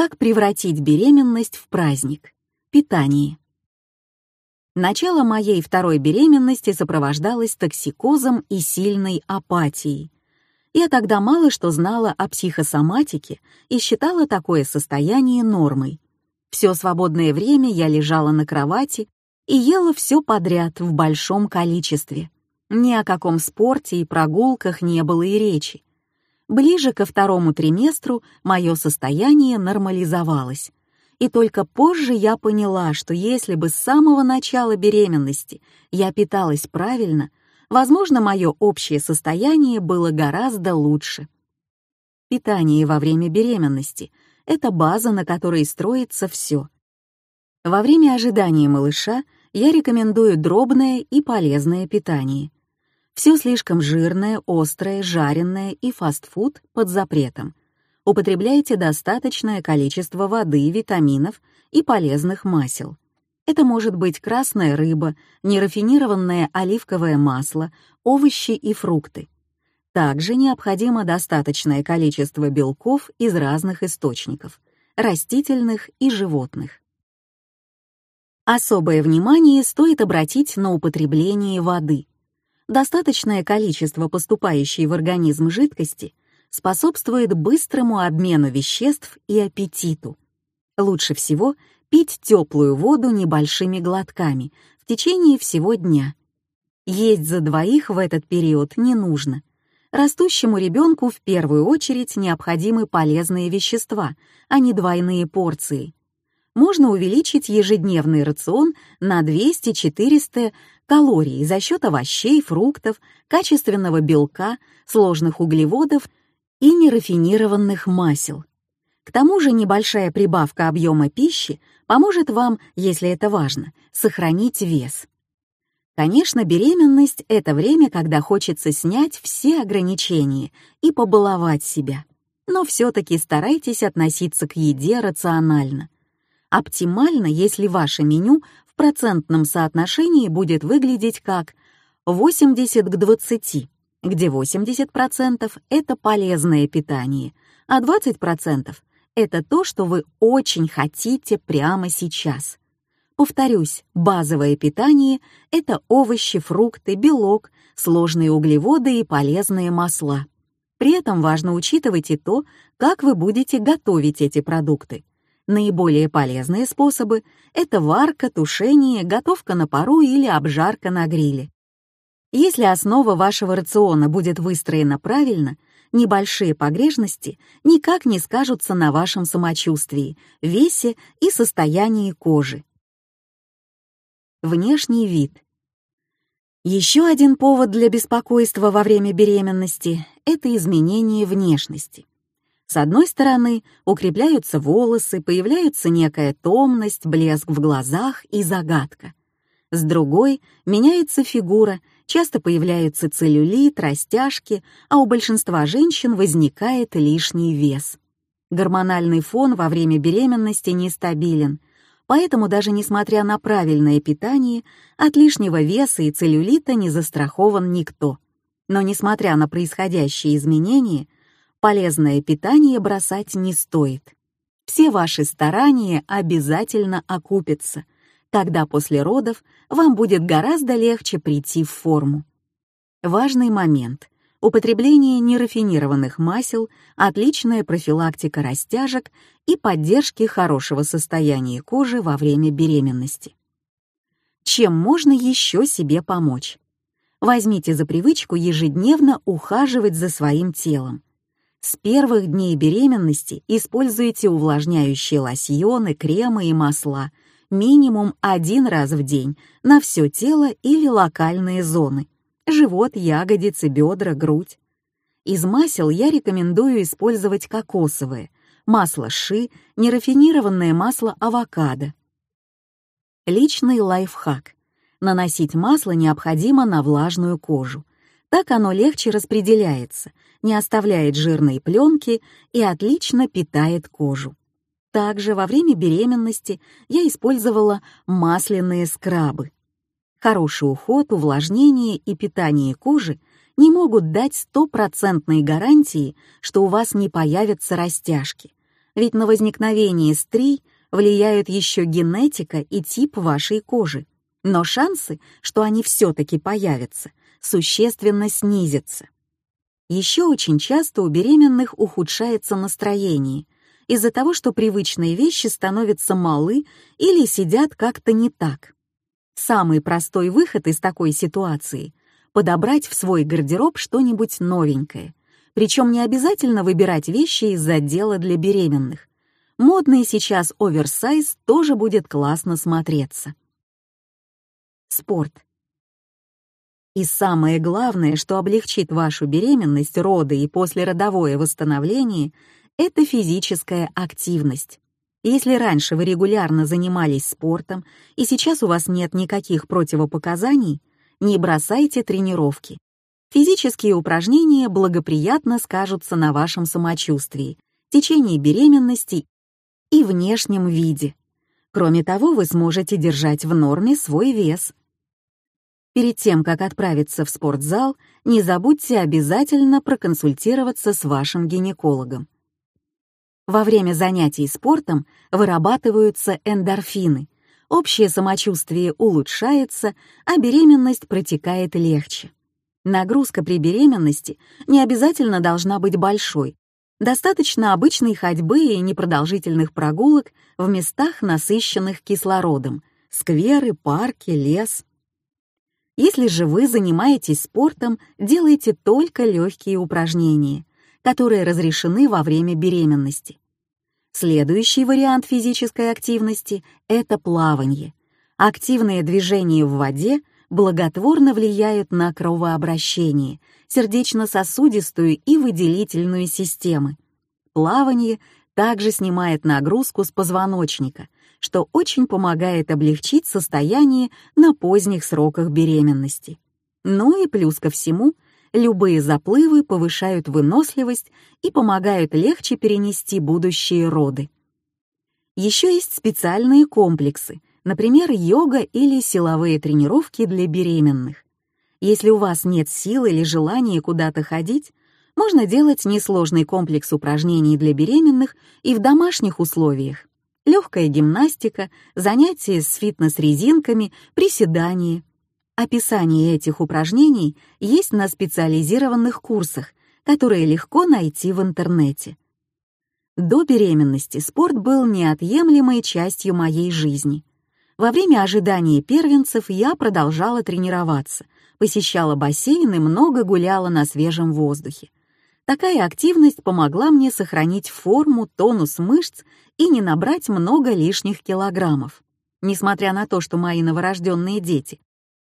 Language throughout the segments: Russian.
Как превратить беременность в праздник? Питание. Начало моей второй беременности сопровождалось токсикозом и сильной апатией. Я тогда мало что знала о психосоматике и считала такое состояние нормой. Все свободное время я лежала на кровати и ела все подряд в большом количестве. Ни о каком спорте и прогулках не было и речи. Ближе ко второму триместру мое состояние нормализовалось. И только позже я поняла, что если бы с самого начала беременности я питалась правильно, возможно, мое общее состояние было гораздо лучше. Питание во время беременности — это база, на которой строится все. Во время ожидания малыша я рекомендую дробное и полезное питание — все слишком жирное, острое, жареное и фастфуд под запретом. Употребляйте достаточное количество воды, витаминов и полезных масел. Это может быть красная рыба, нерафинированное оливковое масло, овощи и фрукты. Также необходимо достаточное количество белков из разных источников — растительных и животных. Особое внимание стоит обратить на употребление воды — достаточное количество поступающей в организм жидкости способствует быстрому обмену веществ и аппетиту. Лучше всего пить теплую воду небольшими глотками в течение всего дня. Есть за двоих в этот период не нужно. Растущему ребенку в первую очередь необходимы полезные вещества, а не двойные порции. Можно увеличить ежедневный рацион на 200-400 калорий за счет овощей, фруктов, качественного белка, сложных углеводов и нерафинированных масел. К тому же небольшая прибавка объема пищи поможет вам, если это важно, сохранить вес. Конечно, беременность — это время, когда хочется снять все ограничения и побаловать себя. Но все-таки старайтесь относиться к еде рационально. Оптимально, если ваше меню процентном соотношении будет выглядеть как 80 к 20, где 80% — это полезное питание, а 20% — это то, что вы очень хотите прямо сейчас. Повторюсь, базовое питание — это овощи, фрукты, белок, сложные углеводы и полезные масла. При этом важно учитывать и то, как вы будете готовить эти продукты. Наиболее полезные способы — это варка, тушение, готовка на пару или обжарка на гриле. Если основа вашего рациона будет выстроена правильно, небольшие погрешности никак не скажутся на вашем самочувствии, весе и состоянии кожи. Внешний вид. Еще один повод для беспокойства во время беременности — это изменение внешности. С одной стороны, укрепляются волосы, появляется некая томность, блеск в глазах и загадка. С другой меняется фигура, часто появляется целлюлит, растяжки, а у большинства женщин возникает лишний вес. Гормональный фон во время беременности нестабилен, поэтому даже несмотря на правильное питание, от лишнего веса и целлюлита не застрахован никто. Но несмотря на происходящие изменения, полезное питание бросать не стоит. Все ваши старания обязательно окупятся, тогда после родов вам будет гораздо легче прийти в форму. Важный момент. Употребление нерафинированных масел, отличная профилактика растяжек и поддержки хорошего состояния кожи во время беременности. Чем можно еще себе помочь? Возьмите за привычку ежедневно ухаживать за своим телом. С первых дней беременности используйте увлажняющие лосьоны, кремы и масла минимум один раз в день на все тело или локальные зоны — живот, ягодицы, бедра, грудь. Из масел я рекомендую использовать кокосовое, масло ши, нерафинированное масло авокадо. Личный лайфхак. Наносить масло необходимо на влажную кожу. Так оно легче распределяется, не оставляет жирные пленки и отлично питает кожу. Также во время беременности я использовала масляные скрабы. Хороший уход, увлажнение и питание кожи не могут дать стопроцентной гарантии, что у вас не появятся растяжки. Ведь на возникновение стрий влияют еще генетика и тип вашей кожи. Но шансы, что они все-таки появятся, существенно снизятся. Еще очень часто у беременных ухудшается настроение из-за того, что привычные вещи становятся малы или сидят как-то не так. Самый простой выход из такой ситуации — подобрать в свой гардероб что-нибудь новенькое. Причем не обязательно выбирать вещи из отдела для беременных. Модный сейчас оверсайз тоже будет классно смотреться. Спорт. И самое главное, что облегчит вашу беременность, роды и послеродовое восстановление, это физическая активность. Если раньше вы регулярно занимались спортом и сейчас у вас нет никаких противопоказаний, не бросайте тренировки. Физические упражнения благоприятно скажутся на вашем самочувствии, течении беременности и внешнем виде. Кроме того, вы сможете держать в норме свой вес, Перед тем, как отправиться в спортзал, не забудьте обязательно проконсультироваться с вашим гинекологом. Во время занятий спортом вырабатываются эндорфины, общее самочувствие улучшается, а беременность протекает легче. Нагрузка при беременности не обязательно должна быть большой. Достаточно обычной ходьбы и непродолжительных прогулок в местах, насыщенных кислородом — скверы, парки, лес. Если же вы занимаетесь спортом, делайте только легкие упражнения, которые разрешены во время беременности. Следующий вариант физической активности — это плавание. Активные движения в воде благотворно влияют на кровообращение, сердечно-сосудистую и выделительную системы. Плавание также снимает нагрузку с позвоночника, что очень помогает облегчить состояние на поздних сроках беременности. Ну и плюс ко всему, любые заплывы повышают выносливость и помогают легче перенести будущие роды. Еще есть специальные комплексы, например, йога или силовые тренировки для беременных. Если у вас нет сил или желания куда-то ходить, можно делать несложный комплекс упражнений для беременных и в домашних условиях легкая гимнастика, занятия с фитнес-резинками, приседания. Описание этих упражнений есть на специализированных курсах, которые легко найти в интернете. До беременности спорт был неотъемлемой частью моей жизни. Во время ожидания первенцев я продолжала тренироваться, посещала бассейн и много гуляла на свежем воздухе. Такая активность помогла мне сохранить форму, тонус мышц и не набрать много лишних килограммов. Несмотря на то, что мои новорожденные дети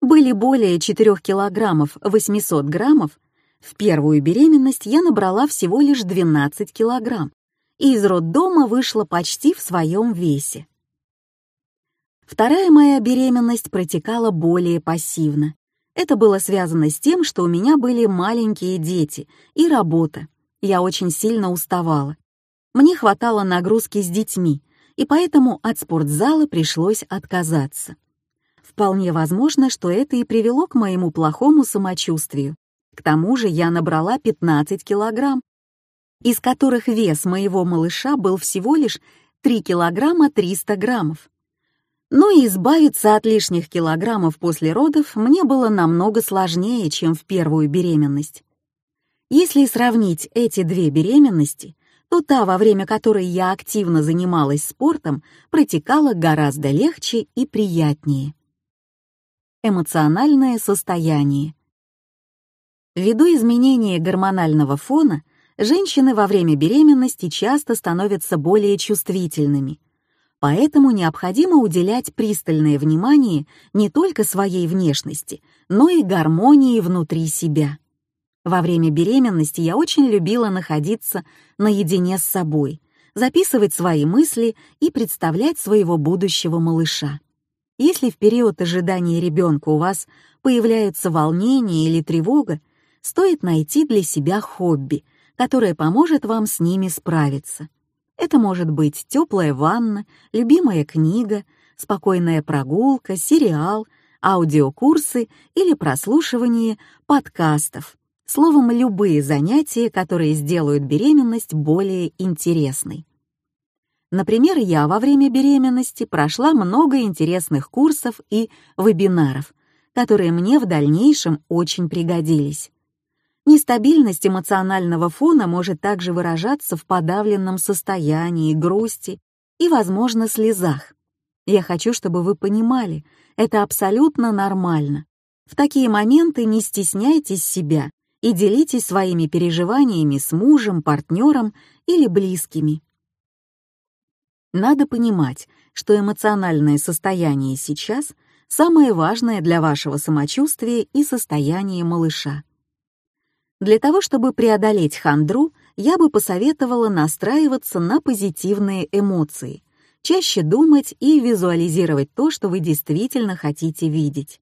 были более 4 килограммов 800 граммов, в первую беременность я набрала всего лишь 12 килограмм и из роддома вышла почти в своем весе. Вторая моя беременность протекала более пассивно. Это было связано с тем, что у меня были маленькие дети и работа. Я очень сильно уставала. Мне хватало нагрузки с детьми, и поэтому от спортзала пришлось отказаться. Вполне возможно, что это и привело к моему плохому самочувствию. К тому же я набрала 15 килограмм, из которых вес моего малыша был всего лишь 3 килограмма 300 граммов. Но и избавиться от лишних килограммов после родов мне было намного сложнее, чем в первую беременность. Если сравнить эти две беременности, то та, во время которой я активно занималась спортом, протекала гораздо легче и приятнее. Эмоциональное состояние. Ввиду изменения гормонального фона, женщины во время беременности часто становятся более чувствительными — Поэтому необходимо уделять пристальное внимание не только своей внешности, но и гармонии внутри себя. Во время беременности я очень любила находиться наедине с собой, записывать свои мысли и представлять своего будущего малыша. Если в период ожидания ребенка у вас появляются волнения или тревога, стоит найти для себя хобби, которое поможет вам с ними справиться. Это может быть теплая ванна, любимая книга, спокойная прогулка, сериал, аудиокурсы или прослушивание подкастов. Словом, любые занятия, которые сделают беременность более интересной. Например, я во время беременности прошла много интересных курсов и вебинаров, которые мне в дальнейшем очень пригодились. Нестабильность эмоционального фона может также выражаться в подавленном состоянии, грусти и, возможно, слезах. Я хочу, чтобы вы понимали, это абсолютно нормально. В такие моменты не стесняйтесь себя и делитесь своими переживаниями с мужем, партнером или близкими. Надо понимать, что эмоциональное состояние сейчас самое важное для вашего самочувствия и состояния малыша. Для того, чтобы преодолеть хандру, я бы посоветовала настраиваться на позитивные эмоции, чаще думать и визуализировать то, что вы действительно хотите видеть,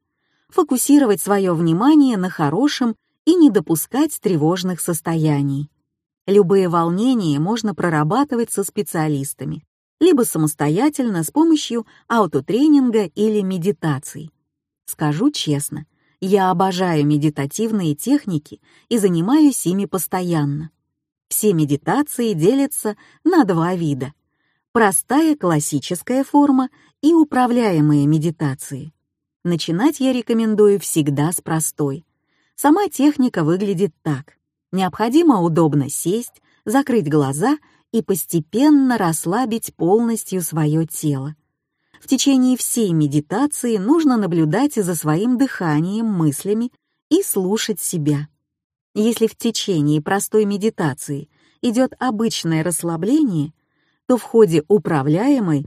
фокусировать свое внимание на хорошем и не допускать тревожных состояний. Любые волнения можно прорабатывать со специалистами, либо самостоятельно с помощью аутотренинга или медитаций. Скажу честно, я обожаю медитативные техники и занимаюсь ими постоянно. Все медитации делятся на два вида. Простая классическая форма и управляемые медитации. Начинать я рекомендую всегда с простой. Сама техника выглядит так. Необходимо удобно сесть, закрыть глаза и постепенно расслабить полностью свое тело. В течение всей медитации нужно наблюдать за своим дыханием, мыслями и слушать себя. Если в течение простой медитации идет обычное расслабление, то в ходе управляемой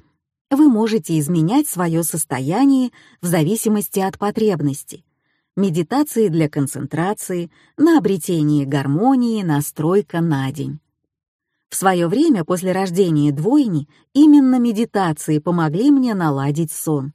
вы можете изменять свое состояние в зависимости от потребностей. Медитации для концентрации, на обретение гармонии, настройка на день. В свое время после рождения двойни именно медитации помогли мне наладить сон.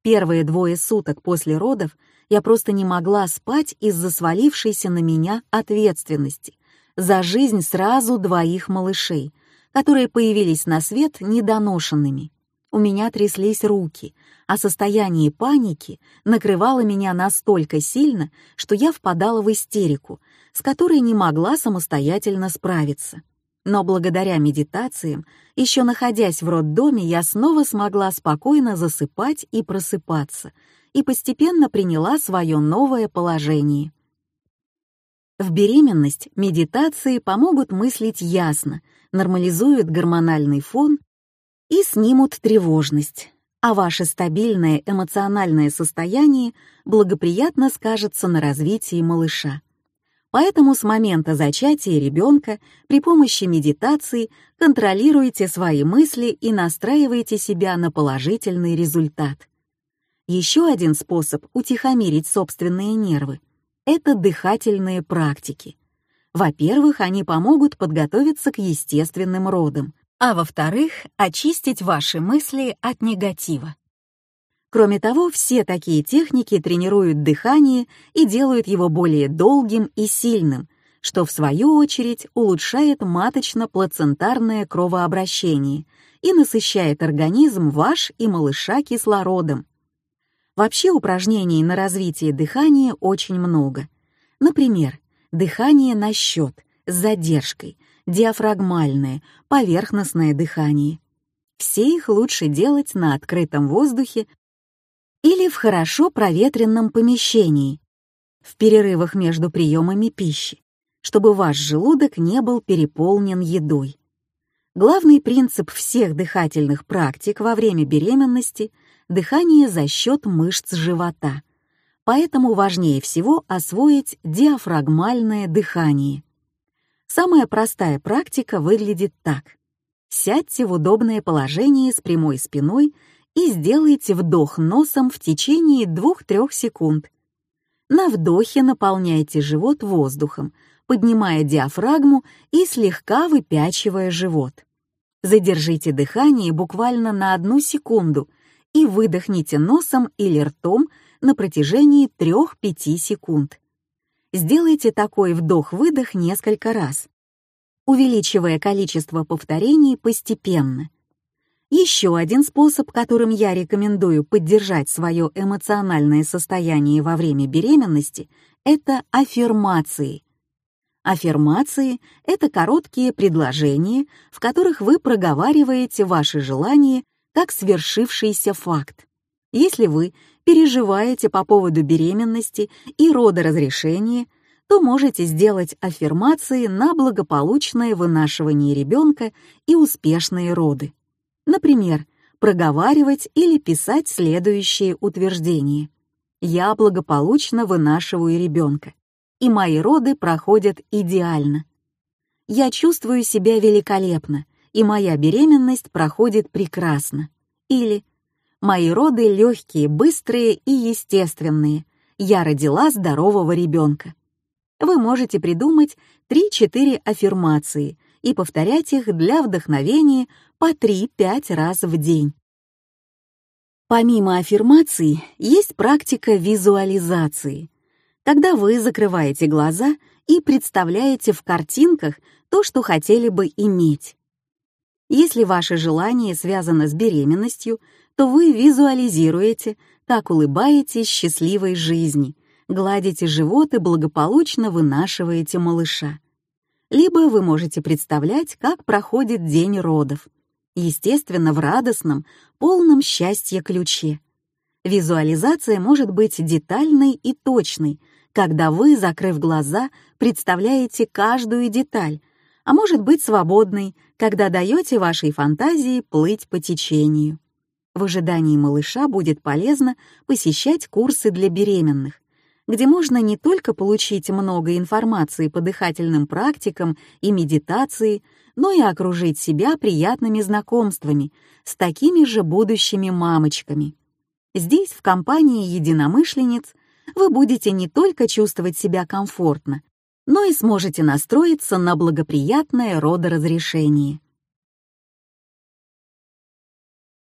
Первые двое суток после родов я просто не могла спать из-за свалившейся на меня ответственности за жизнь сразу двоих малышей, которые появились на свет недоношенными. У меня тряслись руки, а состояние паники накрывало меня настолько сильно, что я впадала в истерику, с которой не могла самостоятельно справиться. Но благодаря медитациям, еще находясь в роддоме, я снова смогла спокойно засыпать и просыпаться, и постепенно приняла свое новое положение. В беременность медитации помогут мыслить ясно, нормализуют гормональный фон и снимут тревожность, а ваше стабильное эмоциональное состояние благоприятно скажется на развитии малыша. Поэтому с момента зачатия ребенка при помощи медитации контролируйте свои мысли и настраивайте себя на положительный результат. Еще один способ утихомирить собственные нервы — это дыхательные практики. Во-первых, они помогут подготовиться к естественным родам, а во-вторых, очистить ваши мысли от негатива. Кроме того, все такие техники тренируют дыхание и делают его более долгим и сильным, что в свою очередь улучшает маточно-плацентарное кровообращение и насыщает организм ваш и малыша кислородом. Вообще упражнений на развитие дыхания очень много. Например, дыхание на счет, с задержкой, диафрагмальное, поверхностное дыхание. Все их лучше делать на открытом воздухе или в хорошо проветренном помещении, в перерывах между приемами пищи, чтобы ваш желудок не был переполнен едой. Главный принцип всех дыхательных практик во время беременности — дыхание за счет мышц живота, поэтому важнее всего освоить диафрагмальное дыхание. Самая простая практика выглядит так. Сядьте в удобное положение с прямой спиной и сделайте вдох носом в течение 2-3 секунд. На вдохе наполняйте живот воздухом, поднимая диафрагму и слегка выпячивая живот. Задержите дыхание буквально на одну секунду и выдохните носом или ртом на протяжении 3-5 секунд. Сделайте такой вдох-выдох несколько раз, увеличивая количество повторений постепенно — еще один способ, которым я рекомендую поддержать свое эмоциональное состояние во время беременности, это аффирмации. Аффирмации — это короткие предложения, в которых вы проговариваете ваши желания как свершившийся факт. Если вы переживаете по поводу беременности и родоразрешения, то можете сделать аффирмации на благополучное вынашивание ребенка и успешные роды. Например, проговаривать или писать следующие утверждения. «Я благополучно вынашиваю ребенка, и мои роды проходят идеально. Я чувствую себя великолепно, и моя беременность проходит прекрасно». Или «Мои роды легкие, быстрые и естественные. Я родила здорового ребенка». Вы можете придумать 3-4 аффирмации и повторять их для вдохновения по 3-5 раз в день. Помимо аффирмаций, есть практика визуализации, когда вы закрываете глаза и представляете в картинках то, что хотели бы иметь. Если ваше желание связано с беременностью, то вы визуализируете, как улыбаетесь счастливой жизни, гладите живот и благополучно вынашиваете малыша. Либо вы можете представлять, как проходит день родов. Естественно, в радостном, полном счастья ключе. Визуализация может быть детальной и точной, когда вы, закрыв глаза, представляете каждую деталь, а может быть свободной, когда даете вашей фантазии плыть по течению. В ожидании малыша будет полезно посещать курсы для беременных, где можно не только получить много информации по дыхательным практикам и медитации, но и окружить себя приятными знакомствами с такими же будущими мамочками. Здесь, в компании единомышленниц, вы будете не только чувствовать себя комфортно, но и сможете настроиться на благоприятное родоразрешение.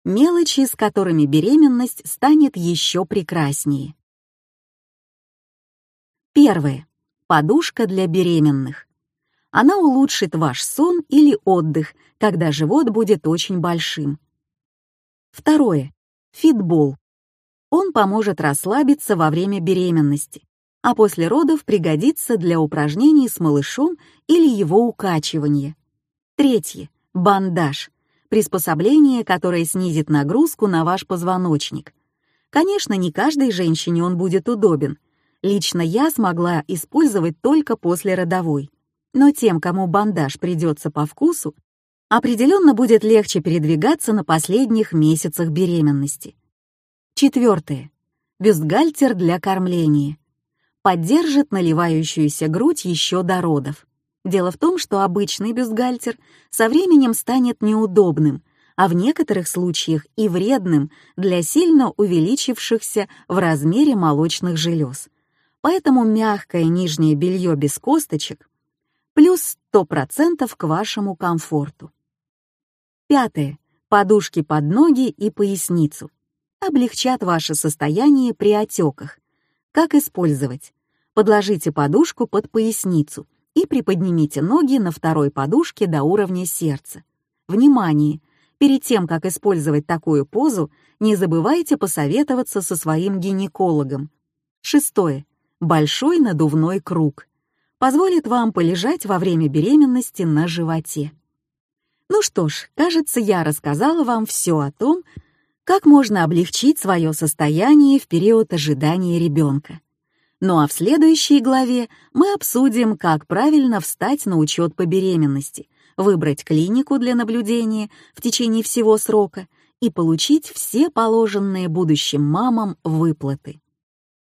Мелочи, с которыми беременность станет еще прекраснее. Первое. Подушка для беременных. Она улучшит ваш сон или отдых, когда живот будет очень большим. Второе. Фитбол. Он поможет расслабиться во время беременности, а после родов пригодится для упражнений с малышом или его укачивания. Третье. Бандаж. Приспособление, которое снизит нагрузку на ваш позвоночник. Конечно, не каждой женщине он будет удобен — лично я смогла использовать только после родовой. Но тем, кому бандаж придется по вкусу, определенно будет легче передвигаться на последних месяцах беременности. Четвертое. Бюстгальтер для кормления. Поддержит наливающуюся грудь еще до родов. Дело в том, что обычный бюстгальтер со временем станет неудобным, а в некоторых случаях и вредным для сильно увеличившихся в размере молочных желез поэтому мягкое нижнее белье без косточек плюс 100% к вашему комфорту. Пятое. Подушки под ноги и поясницу. Облегчат ваше состояние при отеках. Как использовать? Подложите подушку под поясницу и приподнимите ноги на второй подушке до уровня сердца. Внимание! Перед тем, как использовать такую позу, не забывайте посоветоваться со своим гинекологом. Шестое большой надувной круг. Позволит вам полежать во время беременности на животе. Ну что ж, кажется, я рассказала вам все о том, как можно облегчить свое состояние в период ожидания ребенка. Ну а в следующей главе мы обсудим, как правильно встать на учет по беременности, выбрать клинику для наблюдения в течение всего срока и получить все положенные будущим мамам выплаты.